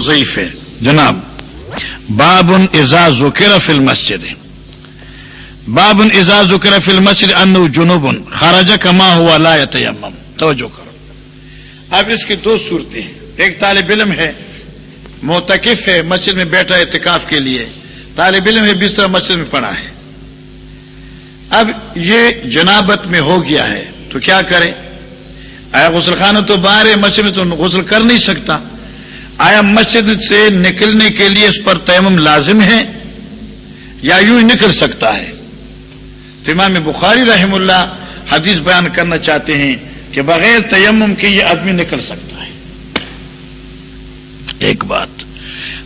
ضعیف ہے جناب باب ازا ذکر فی المسجد۔ باب ازا ذکر فی المسجد انه جنوب خرج کما ہوا لا يتيمم توجہ کرو۔ اب اس کی دو صورتیں ہیں۔ ایک طالب علم ہے موتکف ہے، مسجد میں بیٹھا اعتکاف کے لیے۔ طالب علم ہے، بستر مسجد میں پڑا ہے۔ اب یہ جنابت میں ہو گیا ہے تو کیا کرے آیا غسل خانہ تو باہر ہے، مسجد میں تو غسل کر نہیں سکتا۔ آیا مسجد سے نکلنے کے لیے اس پر تیمم لازم ہے یا یوں نکل سکتا ہے؟ تو امام بخاری رحم اللہ حدیث بیان کرنا چاہتے ہیں کہ بغیر تیمم کے یہ آدمی نکل سکتا ہے۔ ایک بات۔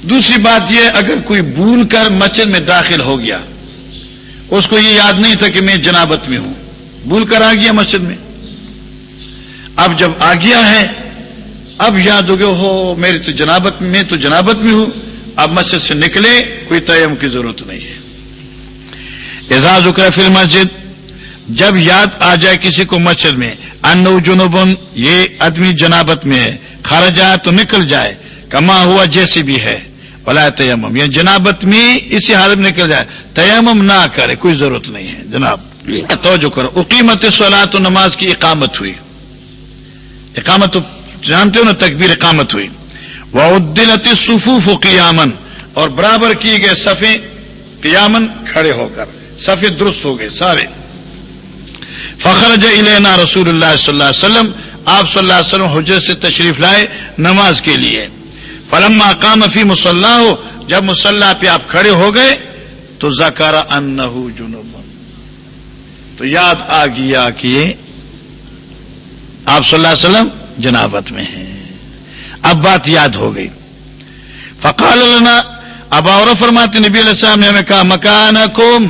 دوسری بات یہ اگر کوئی بھول کر مسجد میں داخل ہو گیا، اس کو یہ یاد نہیں تھا کہ میں جنابت میں ہوں۔ بھول کر آ گیا مسجد میں۔ اب جب آ گیا ہے اب یاد ہو گیا ہو میری تو جنابت میں تو جنابت میں ہوں۔ اب مسجد سے نکلے، کوئی تیم کی ضرورت نہیں ہے۔ اعزاز اکر فل مسجد جب یاد آ جائے کسی کو مسجد میں ان جنوبن، یہ آدمی جنابت میں ہے۔ کھارا جائے تو نکل جائے، کما ہوا جیسے بھی ہے۔ بلا تیمم یہ جنابت میں اسی حالت میں نکل جائے۔ تیمم نہ کرے، کوئی ضرورت نہیں ہے۔ جناب، توجہ کرو۔ اقیمت سولہ تو نماز کی اقامت ہوئی۔ اقامت تو جانتے ہو نا تکبیر اقامت ہوئی. وہ عدلتی صفوف قیامن اور برابر کیے گئے صفے قیامن کھڑے ہو کر. صفے درست ہو گئے سارے. فخر الینا رسول اللہ صلی اللہ علیہ وسلم. آپ صلی اللہ علیہ وسلم حجرت سے تشریف لائے نماز کے لیے. فلما کام فی مسلح ہو جب مسلح پہ آپ کھڑے ہو گئے، تو زکارا ان جنوب. تو یاد آ گیا کہ آپ صلی اللہ علیہ وسلم جنابت میں ہیں۔ اب بات یاد ہو گئی۔ فقال لنا، اب اور فرماتے نبی علیہ السلام نے ہمیں کہا مکان کم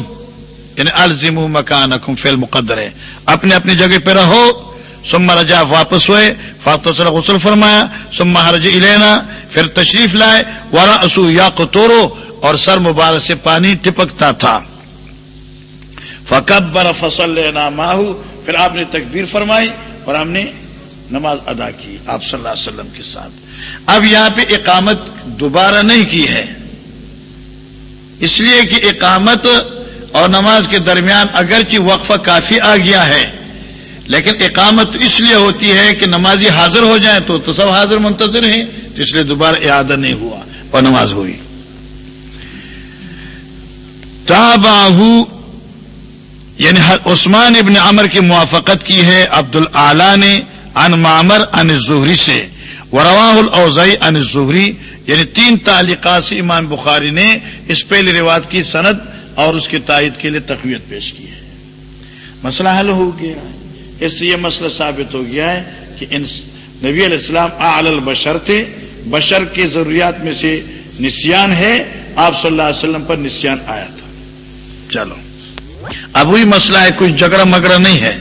یعنی الزم مکان کم فیل مقدر ہے۔ اپنے اپنی جگہ پہ رہو۔ سما رجا واپس ہوئے۔ فاطر غسل فرمایا سما حرج الینا، پھر تشریف لائے۔ ورا اسو یا قطورو اور سر مبارک سے پانی ٹپکتا تھا۔ فکبر فصل لینا ماہو پھر آپ نے تکبیر فرمائی اور ہم نے نماز ادا کی آپ صلی اللہ علیہ وسلم کے ساتھ۔ اب یہاں پہ اقامت دوبارہ نہیں کی ہے۔ اس لیے کہ اقامت اور نماز کے درمیان اگرچہ وقفہ کافی آ گیا ہے، لیکن اقامت اس لیے ہوتی ہے کہ نمازی حاضر ہو جائیں تو تو سب حاضر منتظر ہیں، تو اس لیے دوبارہ اعادہ نہیں ہوا اور نماز ہوئی۔ تاباہو یعنی عثمان ابن عمر کی موافقت کی ہے عبد العلی نے ان معمر ان زہری سے ورواہ الاوزائی ان زہری یعنی تین تعلیقات سے امام بخاری نے اس پہلی رواج کی سند اور اس کی تائید کے لیے تقویت پیش کی ہے۔ مسئلہ حل ہو گیا۔ اس سے یہ مسئلہ ثابت ہو گیا ہے کہ نبی علیہ السلام اعلی البشر تھے۔ بشر کی ضروریات میں سے نسیان ہے۔ آپ صلی اللہ علیہ وسلم پر نسیان آیا تھا۔ چلو۔ اب وہی مسئلہ ہے، کوئی جگڑا مگڑا نہیں ہے۔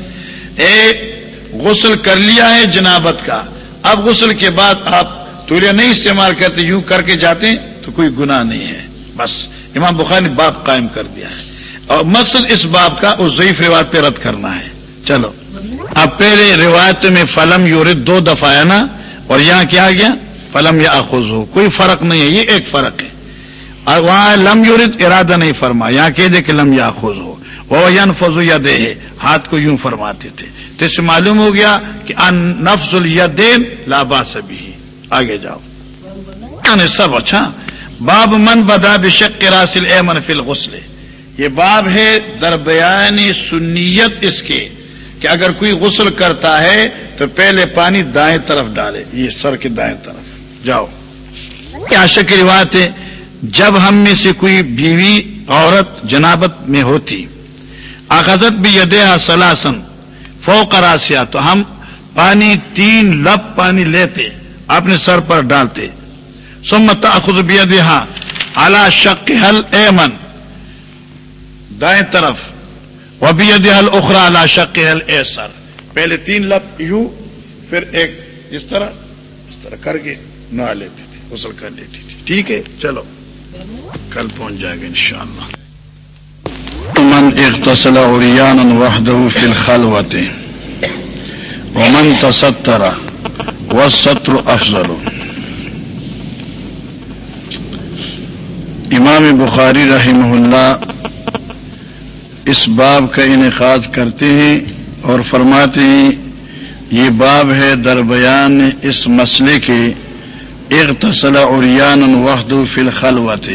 اے غسل کر لیا ہے جنابت کا۔ اب غسل کے بعد آپ تولیا نہیں استعمال کرتے، یوں کر کے جاتے تو کوئی گناہ نہیں ہے۔ بس، امام بخاری نے باپ قائم کر دیا ہے۔ اور مقصد اس باپ کا اس ضعیف روایت پہ رد کرنا ہے۔ چلو۔ اب پہلے روایت میں فلم یورت دو دفعہ ہے نا، اور یہاں کیا گیا؟ فلم یا اخذ ہو کوئی فرق نہیں ہے، یہ ایک فرق ہے۔ اور وہاں لم یورت ارادہ نہیں فرما یہاں کہہ دے کہ لم یا خوز ہو وہ ین فضو یا دے ہاتھ کو یوں فرماتے تھے۔ تو اس سے معلوم ہو گیا کہ ان نفز الدین لابا سبھی آگے جاؤ۔ یعنی سب اچھا۔ باب من بدا بشک راسل اے من فل غسل یہ باب ہے دربیانی سنیت اس کے۔ کہ اگر کوئی غسل کرتا ہے تو پہلے پانی دائیں طرف ڈالے۔ یہ سر کے دائیں طرف۔ جاؤ۔ آشا کی روایت ہے؟ جب ہم میں سے کوئی بیوی عورت جنابت میں ہوتی۔ اخذت بھی یدیا سلاسن، فوق راسیا تو ہم پانی، تین لب پانی لیتے، اپنے سر پر ڈالتے۔ سمت اخذ بھی دہا اعلی شک حل ایمن دائیں طرف وہ بھی حل اخرا اعلی شک حل اے سر پہلے تین لب یوں، پھر ایک اس طرح اس طرح کر کے نہ لیتی تھی غسل کر لیتی تھی ٹھیک ہے، چلو، کل پہنچ جائے گا انشاءاللہ۔ من اغتسل عريانا وحده في الخلوة. ومن تستر والستر أفضل. امام بخاری رحمہ اللہ اس باب کا انعقاد کرتے ہیں اور فرماتے ہیں، یہ باب ہے در بیان اس مسئلے کے، اغتسل اوریان وحد فی الخلوت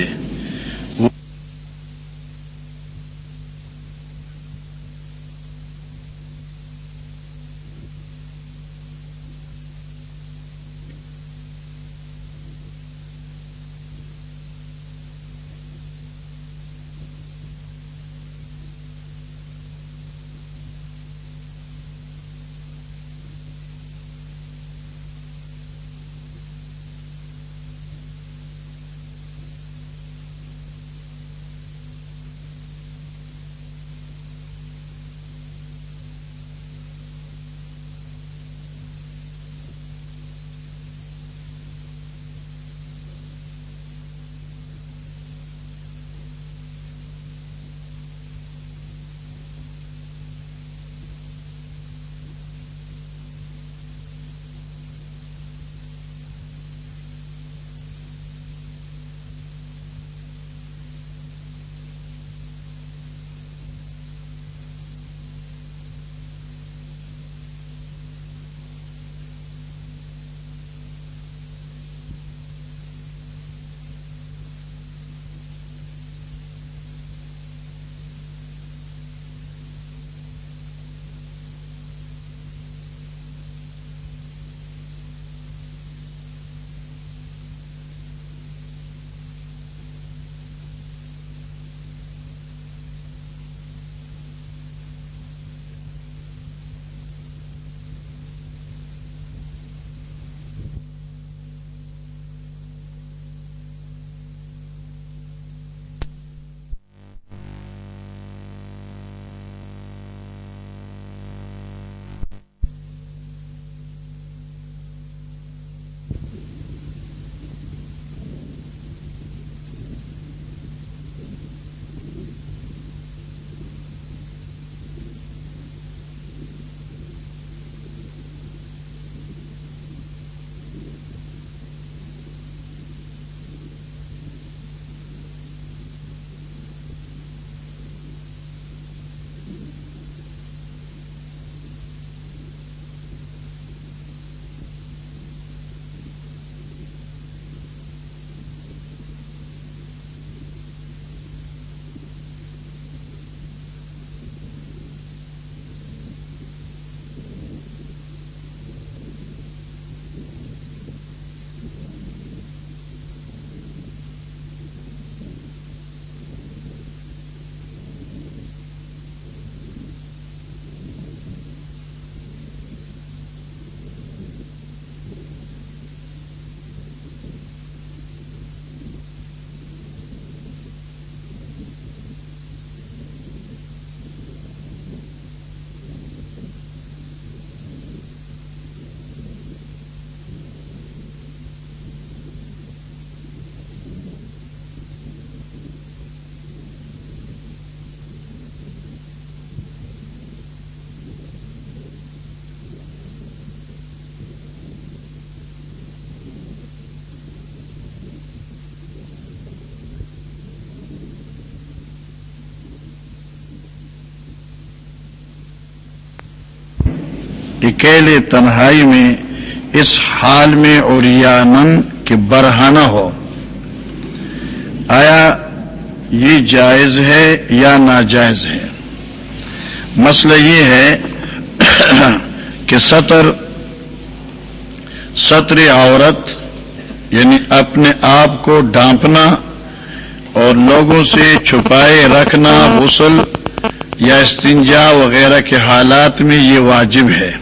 اکیلے تنہائی میں اس حال میں اوریانن کے برہانہ ہو۔ آیا یہ جائز ہے یا ناجائز ہے؟ مسئلہ یہ ہے کہ سطر سطر عورت یعنی اپنے آپ کو ڈانپنا اور لوگوں سے چھپائے رکھنا، غسل یا استنجا وغیرہ کے حالات میں یہ واجب ہے۔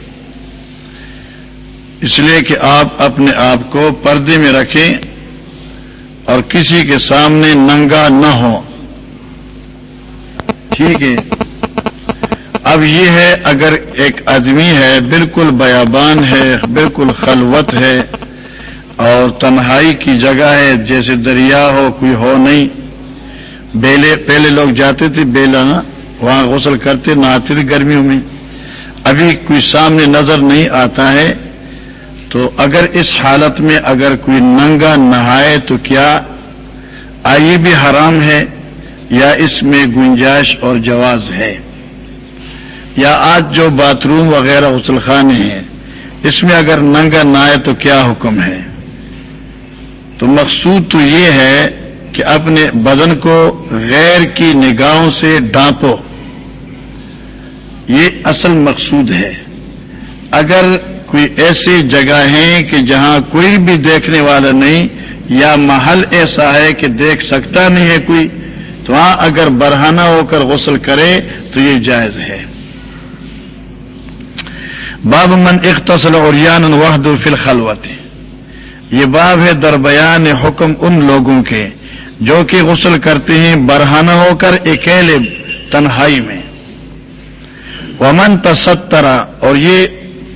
اس لیے کہ آپ اپنے آپ کو پردے میں رکھیں اور کسی کے سامنے ننگا نہ ہو۔ ٹھیک ہے۔ اب یہ ہے اگر ایک آدمی ہے، بالکل بیابان ہے، بالکل خلوت ہے اور تنہائی کی جگہ ہے، جیسے دریا ہو، کوئی ہو نہیں۔ بیلے، پہلے لوگ جاتے تھے بیلا نا وہاں غسل کرتے نہ آتے تھے گرمیوں میں۔ ابھی کوئی سامنے نظر نہیں آتا ہے۔ تو اگر اس حالت میں اگر کوئی ننگا نہائے تو کیا آئیے بھی حرام ہے یا اس میں گنجائش اور جواز ہے؟ یا آج جو باتھ روم وغیرہ غسل خانے ہیں، اس میں اگر ننگا نہ آئے تو کیا حکم ہے؟ تو مقصود تو یہ ہے کہ اپنے بدن کو غیر کی نگاہوں سے ڈانپو یہ اصل مقصود ہے۔ اگر کوئی ایسی جگہ ہے کہ جہاں کوئی بھی دیکھنے والا نہیں، یا محل ایسا ہے کہ دیکھ سکتا نہیں ہے کوئی، تو وہاں اگر برہانہ ہو کر غسل کرے تو یہ جائز ہے۔ باب من اختصل اور وحد فی الخلوت یہ باب ہے دربیان حکم ان لوگوں کے جو کہ غسل کرتے ہیں برہانہ ہو کر اکیلے تنہائی میں۔ ومن تسترا اور یہ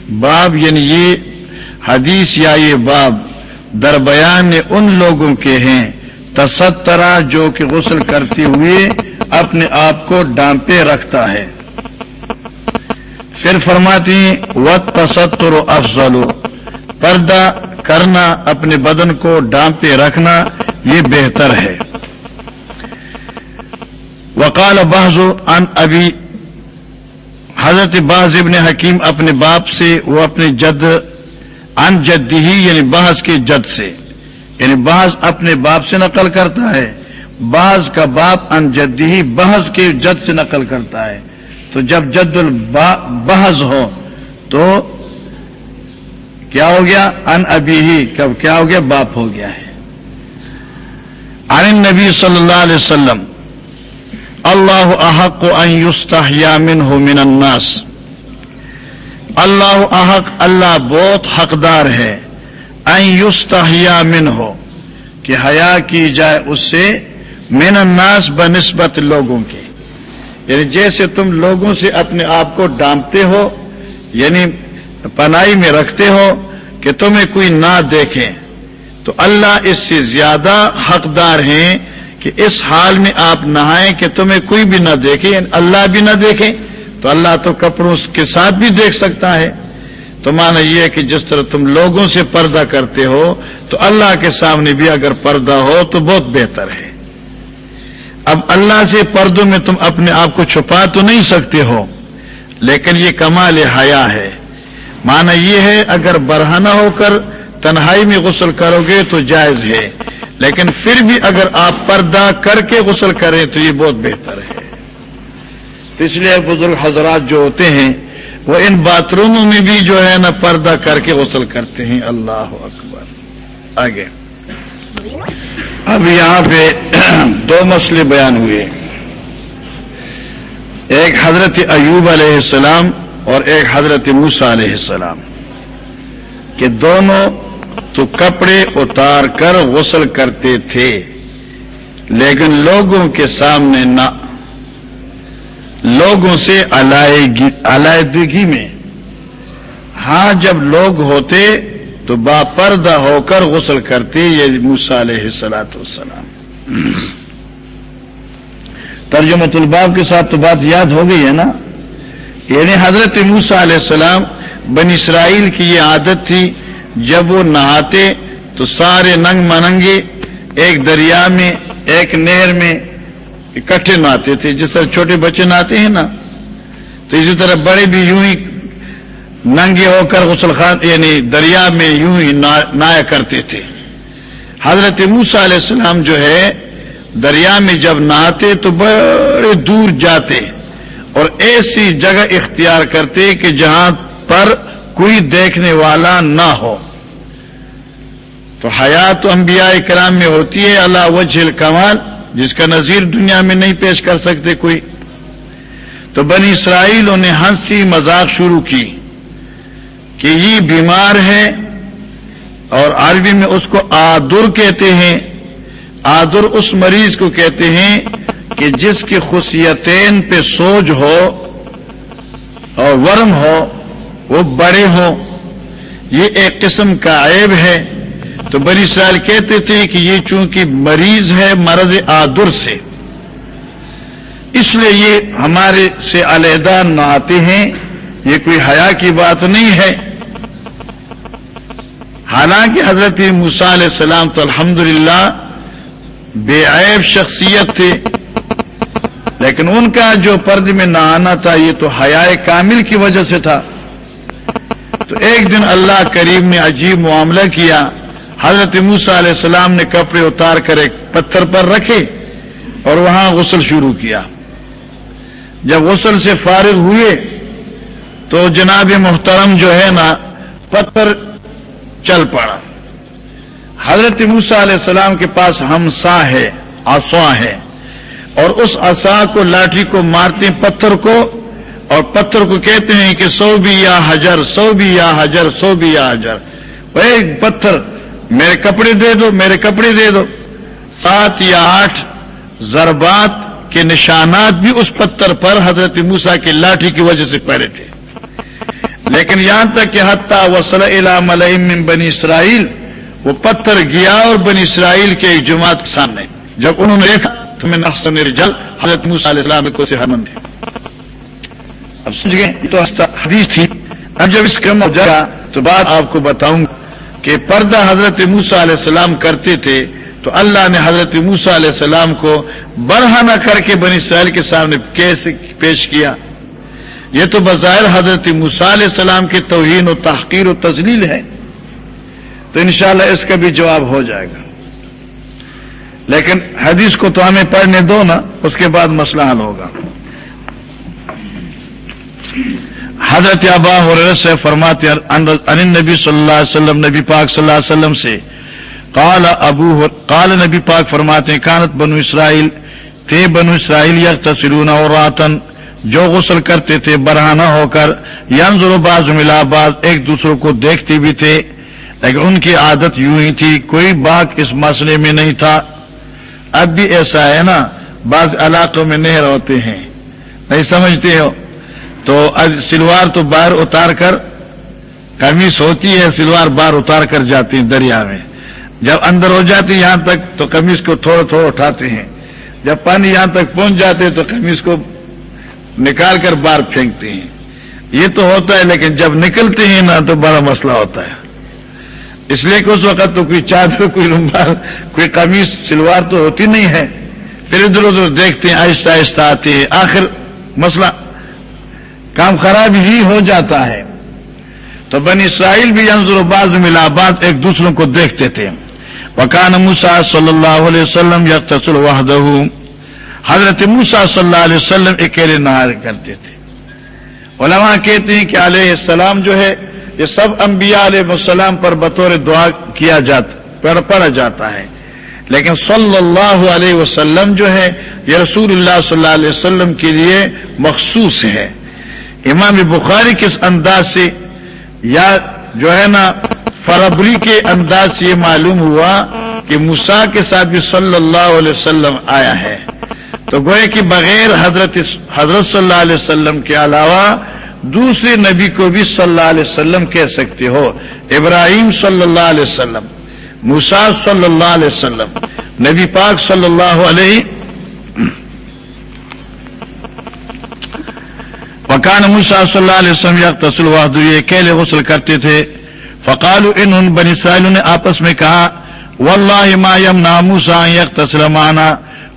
باب یعنی یہ حدیث یا یہ باب دربیان ان لوگوں کے ہیں تسترا جو کہ غسل کرتے ہوئے اپنے آپ کو ڈانپے رکھتا ہے۔ پھر فرماتی و تصتر افضل پردہ کرنا، اپنے بدن کو ڈانپے رکھنا، یہ بہتر ہے۔ وقال بحض ان ابھی حضرت باز ابن حکیم اپنے باپ سے، وہ اپنے جد ان جدی یعنی بعض کے جد سے۔ یعنی بعض اپنے باپ سے نقل کرتا ہے، بعض کا باپ ان جدی ہی بحث کے جد سے نقل کرتا ہے۔ تو جب جد البحض ہو تو کیا ہو گیا؟ ان ابھی ہی، کب کیا ہو گیا؟ باپ ہو گیا ہے۔ عن نبی صلی اللہ علیہ وسلم۔ اللہ احق ان یستحیا منہ من الناس اللہ احق اللہ بہت حقدار ہے این یستحیا من ہو کہ حیا کی جائے اس سے من الناس بنسبت لوگوں کے یعنی جیسے تم لوگوں سے اپنے آپ کو ڈانپتے ہو یعنی پنائی میں رکھتے ہو کہ تمہیں کوئی نہ دیکھے تو اللہ اس سے زیادہ حقدار ہیں کہ اس حال میں آپ نہائیں کہ تمہیں کوئی بھی نہ دیکھے یعنی اللہ بھی نہ دیکھے، تو اللہ تو کپڑوں کے ساتھ بھی دیکھ سکتا ہے۔ تو مانا یہ ہے کہ جس طرح تم لوگوں سے پردہ کرتے ہو، تو اللہ کے سامنے بھی اگر پردہ ہو تو بہت بہتر ہے۔ اب اللہ سے پردوں میں تم اپنے آپ کو چھپا تو نہیں سکتے ہو، لیکن یہ کمال حیا ہے۔ مانا یہ ہے، اگر برہنہ ہو کر تنہائی میں غسل کرو گے تو جائز ہے۔ لیکن پھر بھی اگر آپ پردہ کر کے غسل کریں تو یہ بہت بہتر ہے۔ اس لیے بزرگ حضرات جو ہوتے ہیں، وہ ان باتھ روموں میں بھی جو ہے نا پردہ کر کے غسل کرتے ہیں۔ اللہ اکبر۔ آگے۔ اب یہاں پہ دو مسئلے بیان ہوئے۔ ایک حضرت ایوب علیہ السلام اور ایک حضرت موسا علیہ السلام۔ کہ دونوں تو کپڑے اتار کر غسل کرتے تھے۔ لیکن لوگوں کے سامنے نہ۔ لوگوں سے علیحدگی میں۔ ہاں جب لوگ ہوتے تو با پردہ ہو کر غسل کرتے، یہ موسا علیہ سلاۃ والسلام۔ ترجمت الباب کے ساتھ تو بات یاد ہو گئی ہے نا؟ یعنی حضرت موسا علیہ السلام بن اسرائیل کی یہ عادت تھی جب وہ نہاتے تو سارے ننگ مننگے، ایک دریا میں، ایک نہر میں اکٹھے نہاتے تھے۔ جس طرح چھوٹے بچے نہاتے ہیں نا، تو اسی طرح بڑے بھی یوں ہی ننگے ہو کر غسل خان یعنی دریا میں یوں ہی نایا کرتے تھے۔ حضرت موسا علیہ السلام جو ہے، دریا میں جب نہاتے تو بڑے دور جاتے اور ایسی جگہ اختیار کرتے کہ جہاں پر کوئی دیکھنے والا نہ ہو۔ تو حیات انبیاء کرام میں ہوتی ہے اللہ وجہ کمال جس کا نظیر دنیا میں نہیں پیش کر سکتے کوئی۔ تو بنی اسرائیل نے ہنسی مذاق شروع کی کہ یہ بیمار ہے اور عربی میں اس کو آدر کہتے ہیں۔ آدر اس مریض کو کہتے ہیں کہ جس کی خصیتین پہ سوج ہو اور ورم ہو۔ وہ بڑے ہوں، یہ ایک قسم کا عیب ہے۔ تو بری اسرائیل کہتے تھے کہ یہ چونکہ مریض ہے، مرض آدر سے۔ اس لیے یہ ہمارے سے علیحدہ نہ آتے ہیں، یہ کوئی حیا کی بات نہیں ہے۔ حالانکہ حضرت علیہ السلام تو الحمدللہ بے عیب شخصیت تھے، لیکن ان کا جو پرد میں نہ آنا تھا، یہ تو حیائے کامل کی وجہ سے تھا۔ تو ایک دن اللہ کریم نے عجیب معاملہ کیا۔ حضرت موسا علیہ السلام نے کپڑے اتار کر ایک پتھر پر رکھے اور وہاں غسل شروع کیا۔ جب غسل سے فارغ ہوئے تو جناب محترم جو ہے نا، پتھر چل پڑا۔ حضرت موسا علیہ السلام کے پاس ہمسا ہے آسواں ہے اور اس اصا کو، لاٹھی کو مارتے پتھر کو اور پتھر کو کہتے ہیں کہ سو بھی یا حجر، سو بھی یا حجر، سو بھی یا حجر۔ ایک پتھر، میرے کپڑے دے دو، میرے کپڑے دے دو۔ سات یا آٹھ ضربات کے نشانات بھی اس پتھر پر حضرت موسا کی لاٹھی کی وجہ سے پڑے تھے۔ لیکن یہاں تک کہ حتیٰ وصل من بنی اسرائیل، وہ پتھر گیا اور بنی اسرائیل کے ایک جماعت کے سامنے۔ جب انہوں نے دیکھا، تو میں نقصان رجل حضرت موسیٰ علیہ السلام کو سے حرمن اب سمجھ گئے تو حدیث تھی۔ اب جب اس کم ہو جائے گا، تو بات آپ کو بتاؤں کہ پردہ حضرت موسا علیہ السلام کرتے تھے، تو اللہ نے حضرت موسا علیہ السلام کو برہنہ کر کے بنی اسرائیل کے سامنے کیسے پیش کیا۔ یہ تو بظاہر حضرت موسا علیہ السلام کی توہین و تحقیر و تزلیل ہے۔ تو انشاءاللہ اس کا بھی جواب ہو جائے گا۔ لیکن حدیث کو تو ہمیں پڑھنے دو نا، اس کے بعد مسئلہ حل ہوگا۔ حضرت ابا سے فرماتے ان نبی صلی اللہ علیہ وسلم، نبی پاک صلی اللہ علیہ وسلم سے، قال ابو قال نبی پاک فرماتے ہیں، کانت بنو اسرائیل تھے بنو اسرائیل یا تصرون اور راتن جو غسل کرتے تھے، برہانہ ہو کر، ینظر باز ملا باز ایک دوسرے کو دیکھتے بھی تھے۔ لیکن ان کی عادت یوں ہی تھی، کوئی بات اس مسئلے میں نہیں تھا۔ اب بھی ایسا ہے نا، بعض علاقوں میں نہیں ہوتے ہیں۔ نہیں سمجھتے ہو؟ تو سلوار تو باہر اتار کر کمیز ہوتی ہے، سلوار باہر اتار کر جاتی دریا میں۔ جب اندر ہو جاتی یہاں تک تو کمیز کو تھوڑا تھوڑا اٹھاتے ہیں۔ جب پانی یہاں تک پہنچ جاتے تو کمیز کو نکال کر باہر پھینکتے ہیں۔ یہ تو ہوتا ہے، لیکن جب نکلتے ہیں نا تو بڑا مسئلہ ہوتا ہے۔ اس لیے کہ اس وقت تو کوئی چادر، کوئی لمبا، کوئی کمیز سلوار تو ہوتی نہیں ہے۔ پھر ادھر ادھر دیکھتے ہیں، آہستہ آہستہ آتے ہیں۔ آخر مسئلہ کام خراب ہی ہو جاتا ہے۔ تو بنی اسرائیل بھی انضر باز ملا بعض ایک دوسروں کو دیکھتے تھے۔ وکان موسا صلی اللہ علیہ وسلم یا تسل وحدہ حضرت موسا صلی اللہ علیہ وسلم اکیلے نہار کرتے تھے۔ علماء کہتے ہیں کہ علیہ السلام جو ہے، یہ سب انبیاء علیہ السلام پر بطور دعا کیا جاتا پڑھا جاتا ہے۔ لیکن صلی اللہ علیہ وسلم جو ہے، یہ رسول اللہ صلی اللہ علیہ وسلم کے لیے مخصوص ہے۔ امام بخاری کس انداز سے یا جو ہے نا فربری کے انداز سے یہ معلوم ہوا کہ مسا کے ساتھ بھی صلی اللہ علیہ وسلم آیا ہے۔ تو گوئے کہ بغیر حضرت حضرت صلی اللہ علیہ وسلم کے علاوہ دوسرے نبی کو بھی صلی اللہ علیہ وسلم کہہ سکتے ہو۔ ابراہیم صلی اللہ علیہ وسلم مسا صلی اللہ علیہ وسلم، نبی پاک صلی اللہ علیہ وکان موسا صلی اللہ علیہ وسلم یا تسل وحد یہ اکیلے غسل کرتے تھے۔ فقال ان ان بنی اسرائیل نے آپس میں کہا، واللہ ما یمنا موسا یک تسلمانا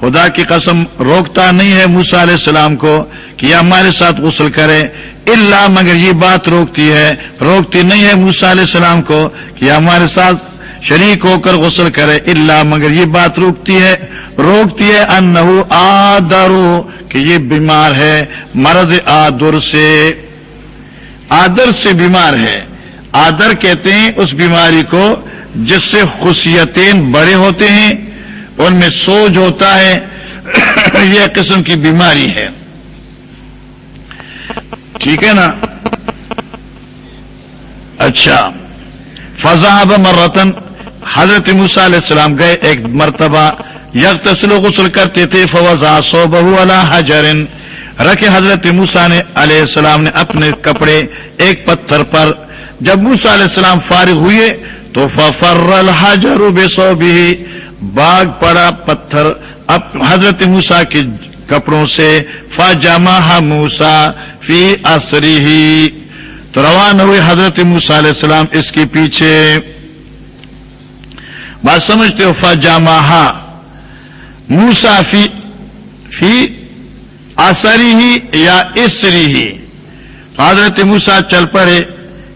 خدا کی قسم روکتا نہیں ہے موسا علیہ السلام کو کہ یہ ہمارے ساتھ غسل کرے اللہ مگر یہ بات روکتی ہے، روکتی نہیں ہے موسا علیہ السلام کو کہ ہمارے ساتھ شریک ہو کر غسل کرے اللہ مگر یہ بات روکتی ہے روکتی ہے ان آدرو کہ یہ بیمار ہے، مرض آدر سے آدر سے بیمار ہے۔ آدر کہتے ہیں اس بیماری کو جس سے خصیتیں بڑے ہوتے ہیں، ان میں سوج ہوتا ہے۔ یہ قسم کی بیماری ہے۔ ٹھیک ہے نا؟ اچھا۔ فضاب مرتن۔ حضرت موسیٰ علیہ السلام گئے ایک مرتبہ۔ یک تسل غسل کرتے تھے فوزا سو بہو اللہ حجرن۔ رکھے حضرت موسا نے علیہ السلام نے اپنے کپڑے ایک پتھر پر۔ جب موسا علیہ السلام فارغ ہوئے تو ففر الحجر بے سو بھی باغ پڑا پتھر اب حضرت موسا کے کپڑوں سے۔ فا جما موسا فی اصری ہی تو روان ہوئے حضرت موسا علیہ السلام اس کے پیچھے۔ بات سمجھتے ہو فا جامہ موسا فی فی آسری ہی یا اسری ہی حضرت موسا چل پڑے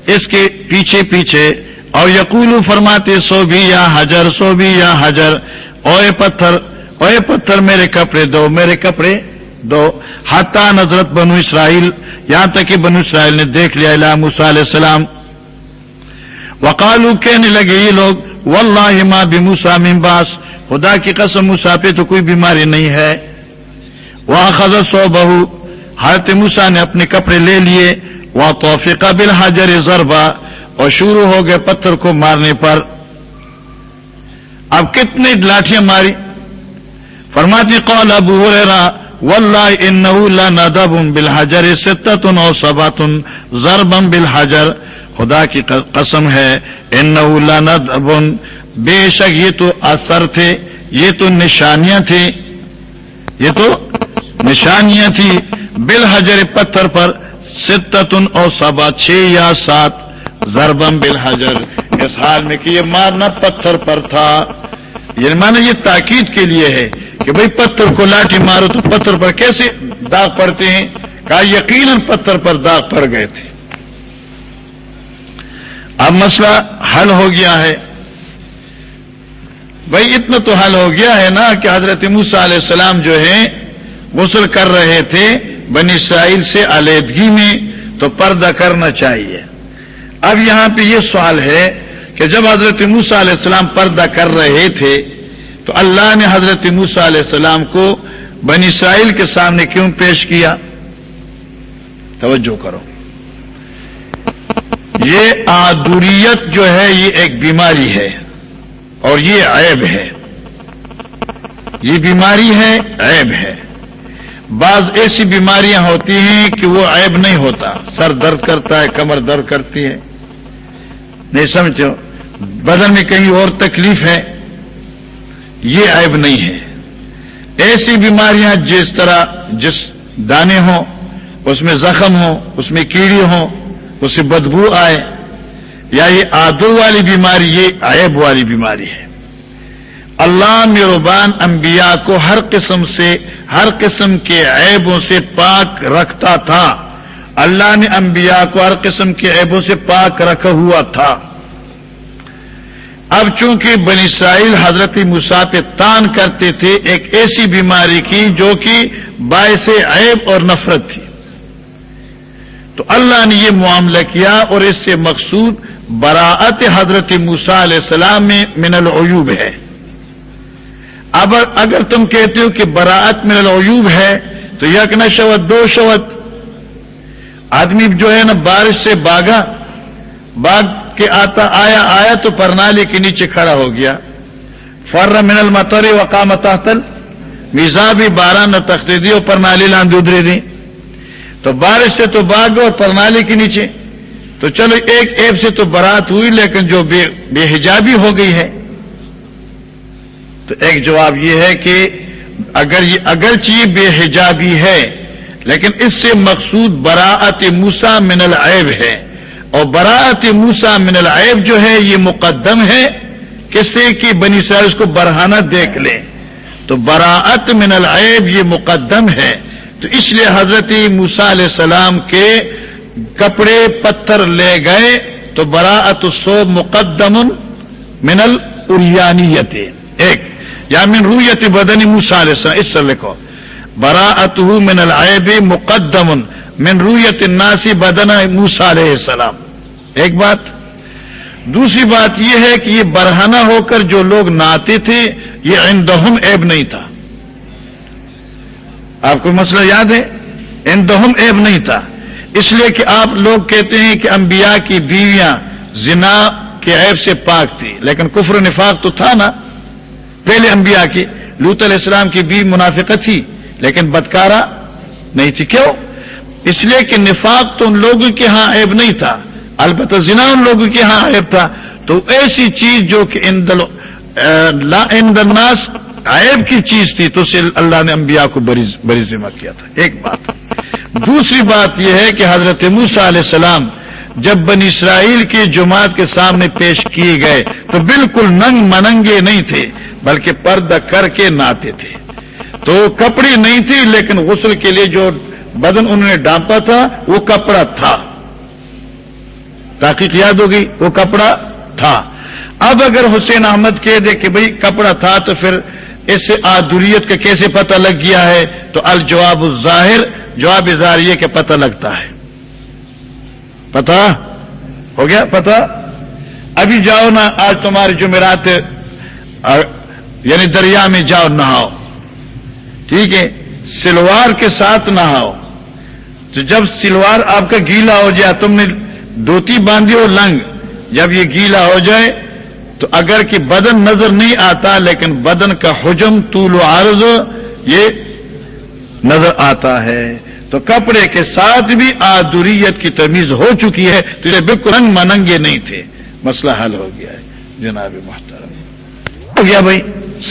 اس کے پیچھے پیچھے اور یقول فرماتے، سو بھی یا حجر، سو بھی یا حجر۔ اوے پتھر اوے پتھر میرے کپڑے دو، میرے کپڑے دو۔ حتا نظرت بنو اسرائیل، یہاں تک کہ بنو اسرائیل نے دیکھ لیا موسا علیہ السلام۔ وقالو کہنے لگے، یہ لوگ واللہ ما بموسا من باس خدا کی قسم موسا پہ تو کوئی بیماری نہیں ہے. وہاں خزر سو بہو حضرت موسا نے اپنے کپڑے لے لیے. وہ توفیقہ بالحجر ضربہ اور شروع ہو گئے پتھر کو مارنے پر. اب کتنی لاٹیاں ماری. فرماتی جی، قول ابو ہریرا واللہ انہو لندب بالحجر ستتن او سباتن ضربا بالحجر. خدا کی قسم ہے، انہو لندب بے شک یہ تو اثر تھے، یہ تو نشانیاں تھیں یہ تو نشانیاں تھی۔ بالحجر پتھر پر ستتن او سبا چھ یا سات زربم بالحجر۔ اس حال میں کہ یہ مارنا پتھر پر تھا۔ یعنی مانا یہ تاکید کے لیے ہے کہ بھئی پتھر کو لاٹھی مارو تو پتھر پر کیسے داغ پڑتے ہیں؟ کہا یقیناً پتھر پر داغ پڑ گئے تھے۔ اب مسئلہ حل ہو گیا ہے۔ بھائی، اتنا تو حل ہو گیا ہے نا کہ حضرت موسا علیہ السلام جو ہے غسل کر رہے تھے بنی اسرائیل سے علیحدگی میں، تو پردہ کرنا چاہیے۔ اب یہاں پہ یہ سوال ہے کہ جب حضرت موسا علیہ السلام پردہ کر رہے تھے، تو اللہ نے حضرت موسا علیہ السلام کو بنی اسرائیل کے سامنے کیوں پیش کیا؟ توجہ کرو۔ یہ آدوریت جو ہے، یہ ایک بیماری ہے اور یہ عیب ہے۔ یہ بیماری ہے، عیب ہے۔ بعض ایسی بیماریاں ہوتی ہیں کہ وہ عیب نہیں ہوتا۔ سر درد کرتا ہے، کمر درد کرتی ہے۔ نہیں سمجھو؟ بدن میں کہیں اور تکلیف ہے۔ یہ عیب نہیں ہے۔ ایسی بیماریاں جس طرح جس دانے ہوں، اس میں زخم ہو اس میں کیڑی ہو اس سے بدبو آئے، یا یہ آدو والی بیماری، یہ عیب والی بیماری ہے۔ اللہ میروبان انبیاء کو ہر قسم سے، ہر قسم کے عیبوں سے پاک رکھتا تھا۔ اللہ نے انبیاء کو ہر قسم کے عیبوں سے پاک رکھا ہوا تھا۔ اب چونکہ بنی اسرائیل حضرت مساط تان کرتے تھے، ایک ایسی بیماری کی جو کہ باعث عیب اور نفرت تھی۔ تو اللہ نے یہ معاملہ کیا اور اس سے مقصود براعت حضرت موسا علیہ السلام میں من العیوب ہے۔ اب اگر تم کہتے ہو کہ براعت من العیوب ہے تو یک نہ شوت، دو شوت۔ آدمی جو ہے نا بارش سے باغا، باغ کے آتا، آیا آیا تو پرنالی کے نیچے کھڑا ہو گیا۔ فر من المتر وقام تحتل میزا بھی بارہ نہ تختے دی اور پرنالی لاند دی تو بارش سے تو باغ اور پرنالی کے نیچے۔ تو چلو ایک ایپ سے تو برات ہوئی، لیکن جو بے بے حجابی ہو گئی ہے۔ تو ایک جواب یہ ہے کہ اگر یہ اگرچہ بے حجابی ہے، لیکن اس سے مقصود براعت موسا من العیب ہے۔ اور براعت موسا من العیب جو ہے، یہ مقدم ہے کس سے کہ بنی سر اس کو برہانہ دیکھ لیں تو براعت من العیب یہ مقدم ہے۔ تو اس لیے حضرت موسا علیہ السلام کے کپڑے پتھر لے گئے تو براعت سو مقدم من الیانیت ایک، یا من رویت بدنی موسا علیہ السلام، اس سے لکھو۔ براعت من العیب مقدم من رویت الناسی بدن موسا علیہ السلام۔ ایک بات۔ دوسری بات یہ ہے کہ یہ برہنہ ہو کر جو لوگ ناتے تھے، یہ اندہم عیب نہیں تھا۔ آپ کو مسئلہ یاد ہے؟ اندہم عیب نہیں تھا۔ اس لیے کہ آپ لوگ کہتے ہیں کہ انبیاء کی بیویاں زنا کے عیب سے پاک تھی، لیکن کفر نفاق تو تھا نا۔ پہلے انبیاء کی لوت علیہ السلام کی بیوی منافقت تھی، لیکن بدکارا نہیں تھی۔ کیوں؟ اس لیے کہ نفاق تو ان لوگوں کے ہاں عیب نہیں تھا۔ البتہ زنا ان لوگوں کے ہاں عیب تھا۔ تو ایسی چیز جو کہ اندناس عیب کی چیز تھی تو اسے اللہ نے انبیاء کو بری ذمہ کیا تھا۔ ایک بات۔ دوسری بات یہ ہے کہ حضرت موسا علیہ السلام جب بنی اسرائیل کی جماعت کے سامنے پیش کیے گئے تو بالکل ننگ مننگے نہیں تھے، بلکہ پردہ کر کے ناتے تھے۔ تو کپڑے نہیں تھی لیکن غسل کے لیے جو بدن انہوں نے ڈانپا تھا، وہ کپڑا تھا۔ تاکہ یاد ہوگی، وہ کپڑا تھا۔ اب اگر حسین احمد کہہ دے کہ بھئی کپڑا تھا تو پھر اس آدوریت کا کیسے پتہ لگ گیا ہے؟ تو الجواب الظاہر، جواب اظہار یہ کہ پتہ لگتا ہے۔ پتا ہو گیا پتا ابھی جاؤ نا، آج تمہارے جمعرات یعنی دریا میں جاؤ، نہاؤ۔ ٹھیک ہے، سلوار کے ساتھ نہاؤ۔ تو جب سلوار آپ کا گیلا ہو جائے، تم نے دھوتی باندھی ہو لنگ، جب یہ گیلا ہو جائے تو اگر کہ بدن نظر نہیں آتا لیکن بدن کا حجم طول و عرض یہ نظر آتا ہے۔ تو کپڑے کے ساتھ بھی آدوریت کی تمیز ہو چکی ہے تو یہ بالکل رنگ مننگے نہیں تھے۔ مسئلہ حل ہو گیا ہے۔ جناب محترم۔ ہو گیا بھائی۔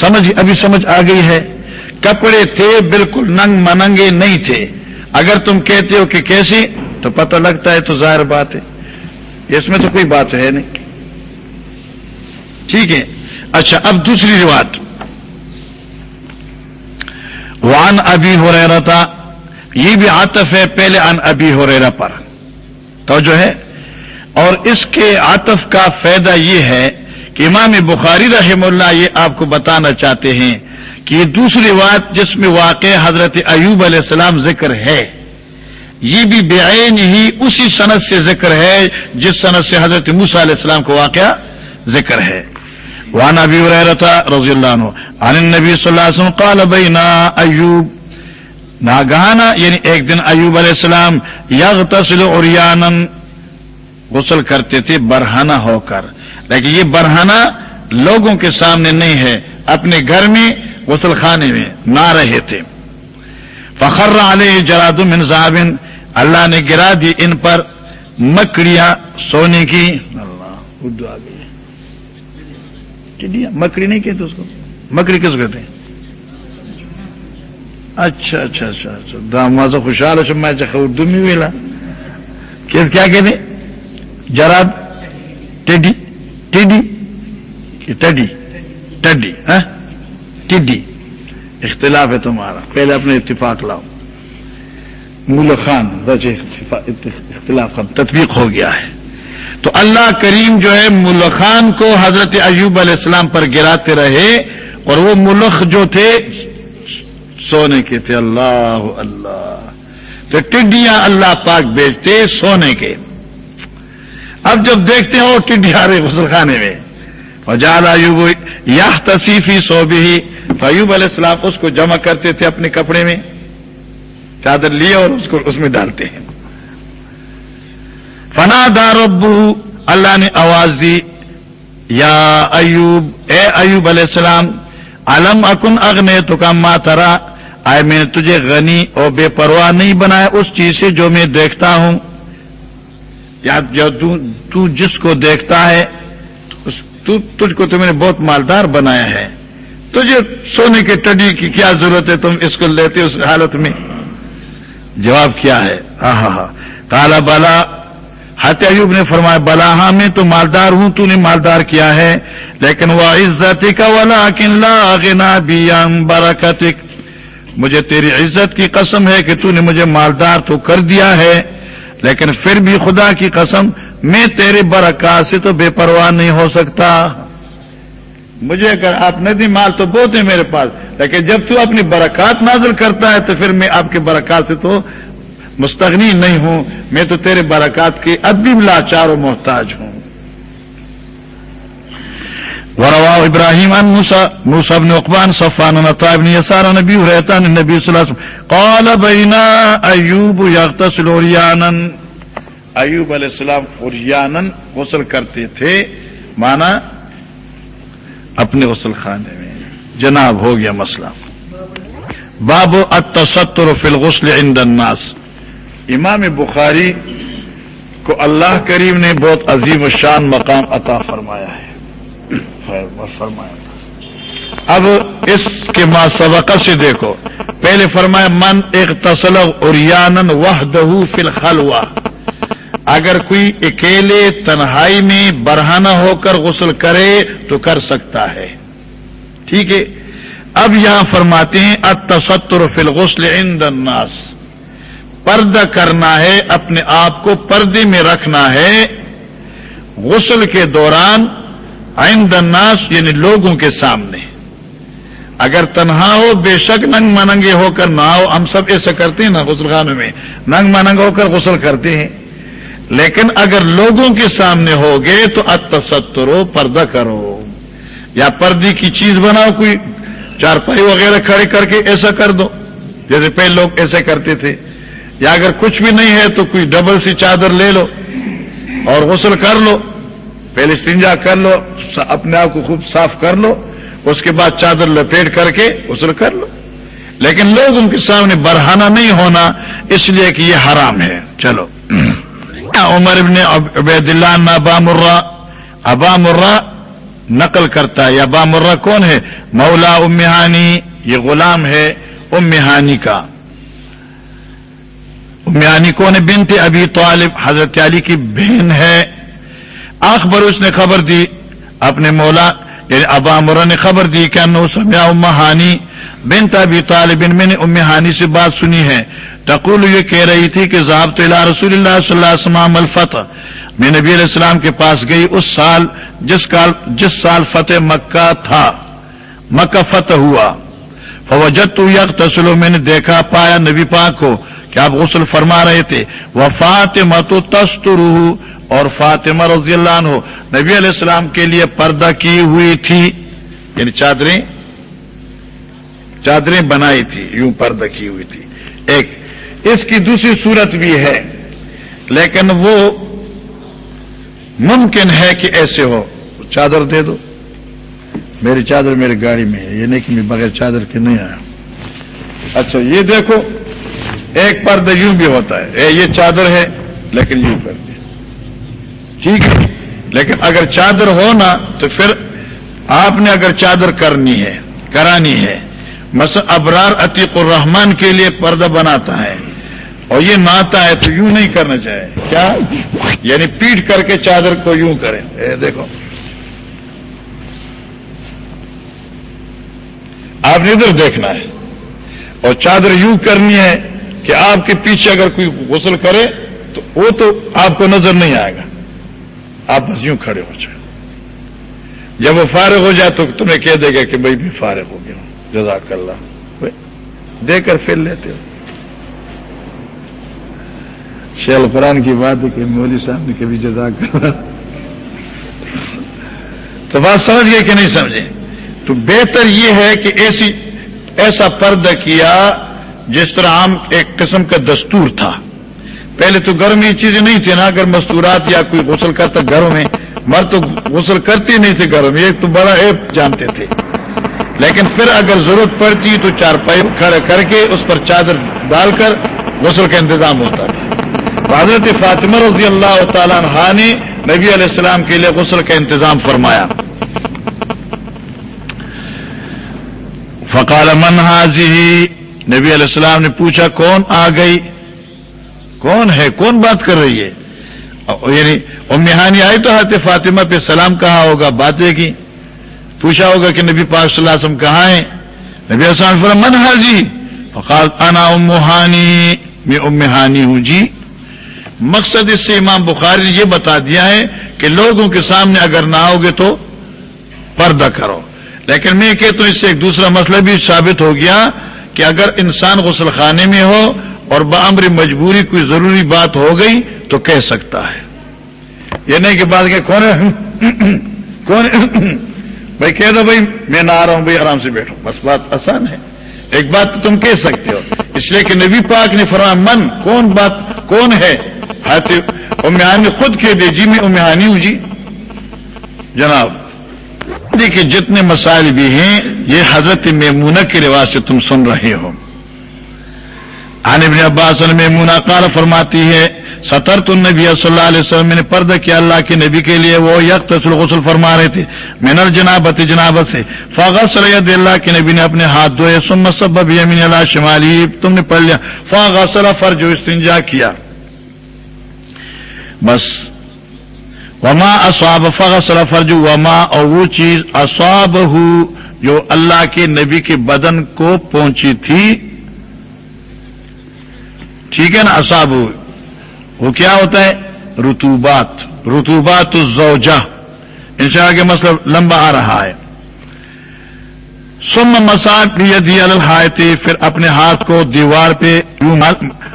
سمجھ، ابھی سمجھ آ گئی ہے۔ کپڑے تھے بالکل ننگ مننگے نہیں تھے۔ اگر تم کہتے ہو کہ کیسی، تو پتہ لگتا ہے تو ظاہر بات ہے۔ اس میں تو کوئی بات ہے نہیں۔ ٹھیک ہے۔ اچھا اب دوسری روایت۔ وان ابھی ہو رہا تھا یہ بھی آتف ہے پہلے ان ابھی ہو رہا پر۔ تو جو ہے۔ اور اس کے آتف کا فائدہ یہ ہے کہ امام بخاری رحم اللہ یہ آپ کو بتانا چاہتے ہیں کہ یہ دوسری بات جس میں واقع حضرت ایوب علیہ السلام ذکر ہے، یہ بھی بے ہی اسی صنعت سے ذکر ہے جس صنعت سے حضرت موسا علیہ السلام کو واقعہ ذکر ہے۔ وان ابی رہتا رضی اللہ عنہ عن النبی صلی اللہ علیہ وسلم قال بینا ایوب ناگانا یعنی ایک دن ایوب علیہ السلام یغتسل عریانا، غسل کرتے تھے برہنہ ہو کر۔ لیکن یہ برہنہ لوگوں کے سامنے نہیں ہے، اپنے گھر میں، غسل خانے میں نہ رہے تھے۔ فخر علیہ جراد من صابن اللہ نے گرا دی ان پر مکڑیاں سونے کی۔ اللہ اردو آ گئی مکڑی نہیں کہتے اس کو۔ مکڑی کس کہتے ہیں؟ اچھا اچھا اچھا اچھا۔ دام خوشحال میں اردو میں ویلا۔ کس کیا کہتے جراد؟ ٹیڈی؟ ٹیڈی؟ ٹڈی ٹڈی ہاں؟ ٹڈی اختلاف ہے تمہارا۔ پہلے اپنے اتفاق لاؤ۔ مول خان اختلاف خان تطبیق ہو گیا ہے۔ تو اللہ کریم جو ہے ملخان کو حضرت ایوب علیہ السلام پر گراتے رہے اور وہ ملخ جو تھے، سونے کے تھے، اللہ اللہ۔ تو ٹڈیاں اللہ پاک بیچتے سونے کے۔ اب جب دیکھتے ہیں وہ رہے غسل خانے میں۔ فجال ایوب یا تصیفی سو بھی ایوب علیہ السلام اس کو جمع کرتے تھے اپنے کپڑے میں، چادر لیے اور اس کو اس میں ڈالتے ہیں۔ فنا داربو اللہ نے آواز دی، یا ایوب، اے ایوب علیہ السلام، علم اکن اگنے تو کا ماں ترا آئے میں نے تجھے غنی اور بے پرواہ نہیں بنایا اس چیز سے جو میں دیکھتا ہوں۔ یا جو تو جس کو دیکھتا ہے تجھ کو تو میں نے بہت مالدار بنایا ہے۔ تجھے سونے کے ٹڈی کی کیا ضرورت ہے تم اس کو لیتے اس حالت میں؟ جواب کیا ہے؟ ہاں ہاں ہاں کالا بالا ہت ایوب نے فرمایا، بلا ہاں میں تو مالدار ہوں، تو نے مالدار کیا ہے۔ لیکن وہ عزت کا ولا کن برکتک۔ مجھے تیری عزت کی قسم ہے کہ تو نے مجھے مالدار تو کر دیا ہے۔ لیکن پھر بھی خدا کی قسم، میں تیرے برکات سے تو بے پرواہ نہیں ہو سکتا۔ مجھے اگر آپ ندی مال تو بہت ہے میرے پاس، لیکن جب تو اپنی برکات نازل کرتا ہے تو پھر میں آپ کے برکات سے تو مستغنی نہیں ہوں، میں تو تیرے برکات کی اب بھی لاچار و محتاج ہوں۔ وروا ابراہیم ان موسا موسا ابن اقبان صفان ابن یسار نبی رہتا نبی صلی اللہ علیہ وسلم، قال بینا ایوب یغتسل اوریانن ایوب علیہ السلام اوریانن غسل کرتے تھے، مانا اپنے غسل خانے میں۔ جناب، ہو گیا مسئلہ۔ باب التستر فی الغسل عند الناس۔ امام بخاری کو اللہ کریم نے بہت عظیم و شان مقام عطا فرمایا ہے۔ فرمایا اب اس کے ماں سبق سے دیکھو۔ پہلے فرمایا، من ایک تسلغ اور یانن وہ دہو فل اگر کوئی اکیلے تنہائی میں برہانہ ہو کر غسل کرے تو کر سکتا ہے۔ ٹھیک ہے؟ اب یہاں فرماتے ہیں، التستر فی الغسل عند الناس پردہ کرنا ہے، اپنے آپ کو پردے میں رکھنا ہے۔ غسل کے دوران عند الناس یعنی لوگوں کے سامنے۔ اگر تنہا ہو، بے شک ننگ مننگے ہو کر نہ ہو ہم سب ایسا کرتے ہیں نا غسل خانے میں۔ ننگ مننگ ہو کر غسل کرتے ہیں۔ لیکن اگر لوگوں کے سامنے ہو گئے تو اتسترو پردہ کرو۔ یا پردے کی چیز بناؤ، کوئی چارپائی وغیرہ کھڑے کر کے ایسا کر دو۔ جیسے پہلے لوگ ایسے کرتے تھے۔ یا اگر کچھ بھی نہیں ہے تو کوئی ڈبل سی چادر لے لو اور غسل کر لو، پہلے استنجا کر لو اپنے آپ کو خوب صاف کر لو، اس کے بعد چادر لپیٹ کر کے غسل کر لو۔ لیکن لوگ ان کے سامنے برہانہ نہیں ہونا، اس لیے کہ یہ حرام ہے۔ چلو۔ عمر ابن عبید اللہ ابا مرہ۔ ابا مرہ نقل کرتا ہے۔ ابا مرہ کون ہے؟ مولا امہانی یہ غلام ہے امہانی کا۔ امہانی کون بنت ابھی طالب حضرت علی کی بہن ہے۔ اخبر اس نے خبر دی، اپنے مولا یعنی ابا مرہ نے خبر دی کہ انو سمیا امہانی بنت ابھی طالب میں نے امہانی سے بات سنی ہے۔ تقول یہ کہہ رہی تھی کہ ضابط رسول اللہ صلی اللہ علیہ وسلم الفتح میں نبی علیہ السلام کے پاس گئی اس سال، جس کال، جس سال فتح مکہ تھا۔ مکہ فتح ہوا۔ فوجت تو یک میں نے دیکھا، پایا نبی پاک کو۔ کہ آپ غسل فرما رہے تھے۔ وہ فاطمہ تو تستر اور فاطمہ رضی اللہ عنہ نبی علیہ السلام کے لیے پردہ کی ہوئی تھی۔ یعنی چادریں۔ چادریں بنائی تھی، یوں پردہ کی ہوئی تھی۔ ایک، اس کی دوسری صورت بھی ہے۔ لیکن وہ ممکن ہے کہ ایسے ہو۔ چادر دے دو۔ میری چادر میری گاڑی میں ہے۔ یہ نہیں کہ میں بغیر چادر کے نہیں آیا۔ اچھا یہ دیکھو۔ ایک پرد یوں بھی ہوتا ہے۔ اے، یہ چادر ہے، لیکن یوں کر دیا۔ ٹھیک ہے۔ لیکن اگر چادر ہو نا، تو پھر آپ نے اگر چادر کرنی ہے، کرانی ہے، مثلا ابرار عتیق الرحمان کے لیے پردہ بناتا ہے، اور یہ ناتا ہے تو یوں نہیں کرنا چاہے۔ کیا؟ یعنی پیٹ کر کے چادر کو یوں کریں۔ اے، دیکھو۔ آپ نے ادھر دیکھنا ہے، اور چادر یوں کرنی ہے کہ آپ کے پیچھے اگر کوئی غسل کرے تو وہ تو آپ کو نظر نہیں آئے گا۔ آپ بس یوں کھڑے ہو جائیں۔ جب وہ فارغ ہو جائے تو تمہیں کہہ دے گا کہ بھائی بھی فارغ ہو گیا جزاک اللہ۔ دے کر پھر لیتے ہو۔ شیل قرآن کی بات ہے کہ مودی صاحب نے کبھی جزاک کرا تو بات سمجھ گئے کہ نہیں سمجھے تو بہتر یہ ہے کہ ایسی ایسا پردہ کیا جس طرح عام ایک قسم کا دستور تھا۔ پہلے تو گھر میں یہ چیزیں نہیں تھی نا، اگر مستورات یا کوئی غسل کرتا گھروں میں، مرد تو غسل کرتی نہیں تھے گھروں میں، ایک تو بڑا ایپ جانتے تھے۔ لیکن پھر اگر ضرورت پڑتی تو چار پائپ کھڑے کر کے اس پر چادر ڈال کر غسل کا انتظام ہوتا تھا۔ حضرت فاطمہ رضی اللہ تعالیٰ عنہ نے نبی علیہ السلام کے لیے غسل کا انتظام فرمایا۔ فقال، من حاضی نبی علیہ السلام نے پوچھا، کون آ گئی؟ کون ہے؟ کون بات کر رہی ہے؟ یعنی امہانی آئی تو حضرت فاطمہ پہ سلام کہا ہوگا، باتیں کی؟ پوچھا ہوگا کہ نبی پاک صلی اللہ علیہ وسلم کہاں ہیں؟ نبی علیہ السلام فرما من حاضی فقال، انا امہانی میں امہانی ہوں جی۔ مقصد اس سے امام بخاری نے یہ بتا دیا ہے کہ لوگوں کے سامنے اگر نہ ہوگے تو پردہ کرو۔ لیکن میں کہتا ہوں، اس سے ایک دوسرا مسئلہ بھی ثابت ہو گیا۔ کہ اگر انسان غسل خانے میں ہو اور بامر مجبوری کوئی ضروری بات ہو گئی تو کہہ سکتا ہے۔ یہ نہیں کہ بات کہ کون ہے؟ کون بھائی کہہ دو بھائی، میں نہ آ رہا ہوں، بھائی آرام سے بیٹھو۔ بس بات آسان ہے۔ ایک بات تو تم کہہ سکتے ہو۔ اس لیے کہ نبی پاک نے فرما من، کون بات، کون ہے؟ امہانی خود کہہ دے جی میں امہانی ہوں جی۔ جناب دیکھیے، جتنے مسائل بھی ہیں، یہ حضرت میمونہ کے رواج سے تم سن رہے ہو۔ عن ابن عباس میمونہ قال فرماتی ہے سطر تو نبی صلی اللہ علیہ وسلم نے پردہ کیا اللہ کے نبی کے لیے، وہ یک تسل غسل فرما رہے تھے۔ مینر جنابت جنابت سے۔ فاغ ید اللہ کے نبی نے اپنے ہاتھ دھوئے سم سب یمین اللہ شمالی، تم نے پڑھ لیا۔ فاغ فرج استنجا کیا۔ بس وما اصاب فغسل فرج، وما اور وہ چیز اصاب جو اللہ کے نبی کے بدن کو پہنچی تھی۔ ٹھیک ہے نا اصاب وہ کیا ہوتا ہے؟ رتوبات رتوبات الزوجہ۔ انشاء کے مطلب لمبا آ رہا ہے۔ سم مساق دی الحایتی پھر اپنے ہاتھ کو دیوار پہ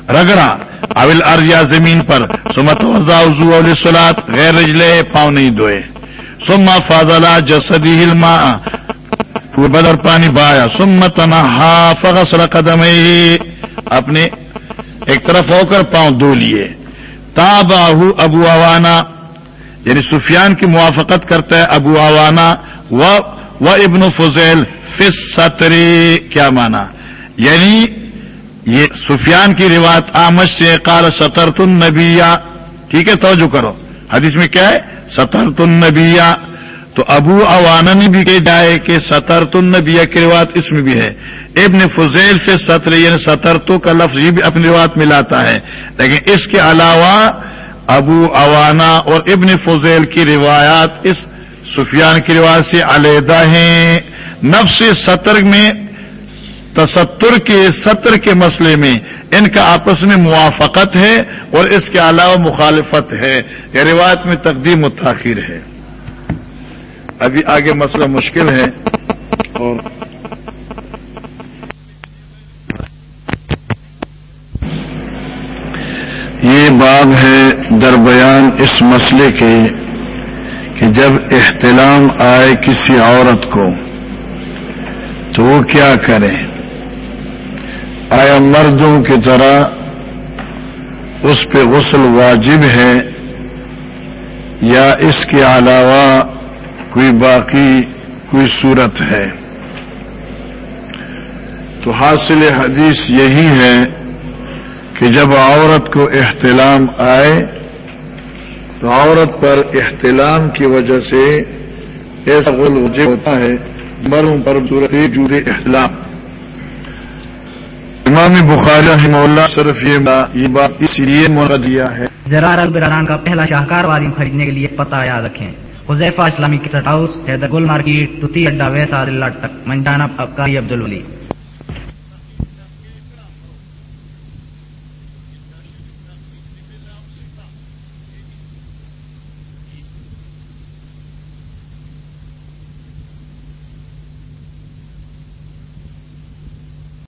رگڑا۔ اول اریا زمین پر. سمت وضو سلاد غیر رجلے پاؤں نہیں دھوئے. سما فاضلہ جسدی ہلما بدر پانی بایا سمت نہا فغسل قدم اپنے ایک طرف ہو کر پاؤں دھو لیے. تاباہو ابو اوانا یعنی سفیان کی موافقت کرتا ہے ابو اوانا و ابن فضیل فس ستری کیا مانا یعنی یہ سفیان کی روایت آمد سے قال سترت النبیہ ٹھیک ہے، توجہ کرو۔ حدیث میں کیا ہے؟ سترت النبیہ تو ابو اوانا نے بھی کہہ جائے کہ سترت النبیہ کی روایت اس میں بھی ہے۔ ابن فضیل سے ستر یعنی سترتو کا لفظ یہ بھی اپنی روایت ملاتا ہے۔ لیکن اس کے علاوہ ابو اوانا اور ابن فضیل کی روایات اس سفیان کی روایت سے علیحدہ ہیں۔ نفس ستر میں تستر کے ستر کے مسئلے میں ان کا آپس میں موافقت ہے اور اس کے علاوہ مخالفت ہے۔ یہ روایت میں تقدیم و تاخیر ہے۔ ابھی آگے مسئلہ مشکل ہے اور یہ باب ہے دربیان اس مسئلے کے کہ جب احتلام آئے کسی عورت کو تو وہ کیا کرے؟ آیا مردوں کی طرح اس پہ غسل واجب ہے یا اس کے علاوہ کوئی باقی کوئی صورت ہے؟ تو حاصل حدیث یہی ہے کہ جب عورت کو احتلام آئے تو عورت پر احتلام کی وجہ سے ایسا غل ہوتا ہے مروں پر صورت جود احتلام۔ امام بخاری رحمہ اللہ صرف یہ بات اس لیے مرا دیا ہے۔ زرار البران کا پہلا شاہکار وادی خریدنے کے لیے پتہ یاد رکھیں۔ حذیفہ اسلامی cassette house, Haider Gul market توتی اڈا ویسا اللہ تک۔ منجانا ابکاری عبد الولی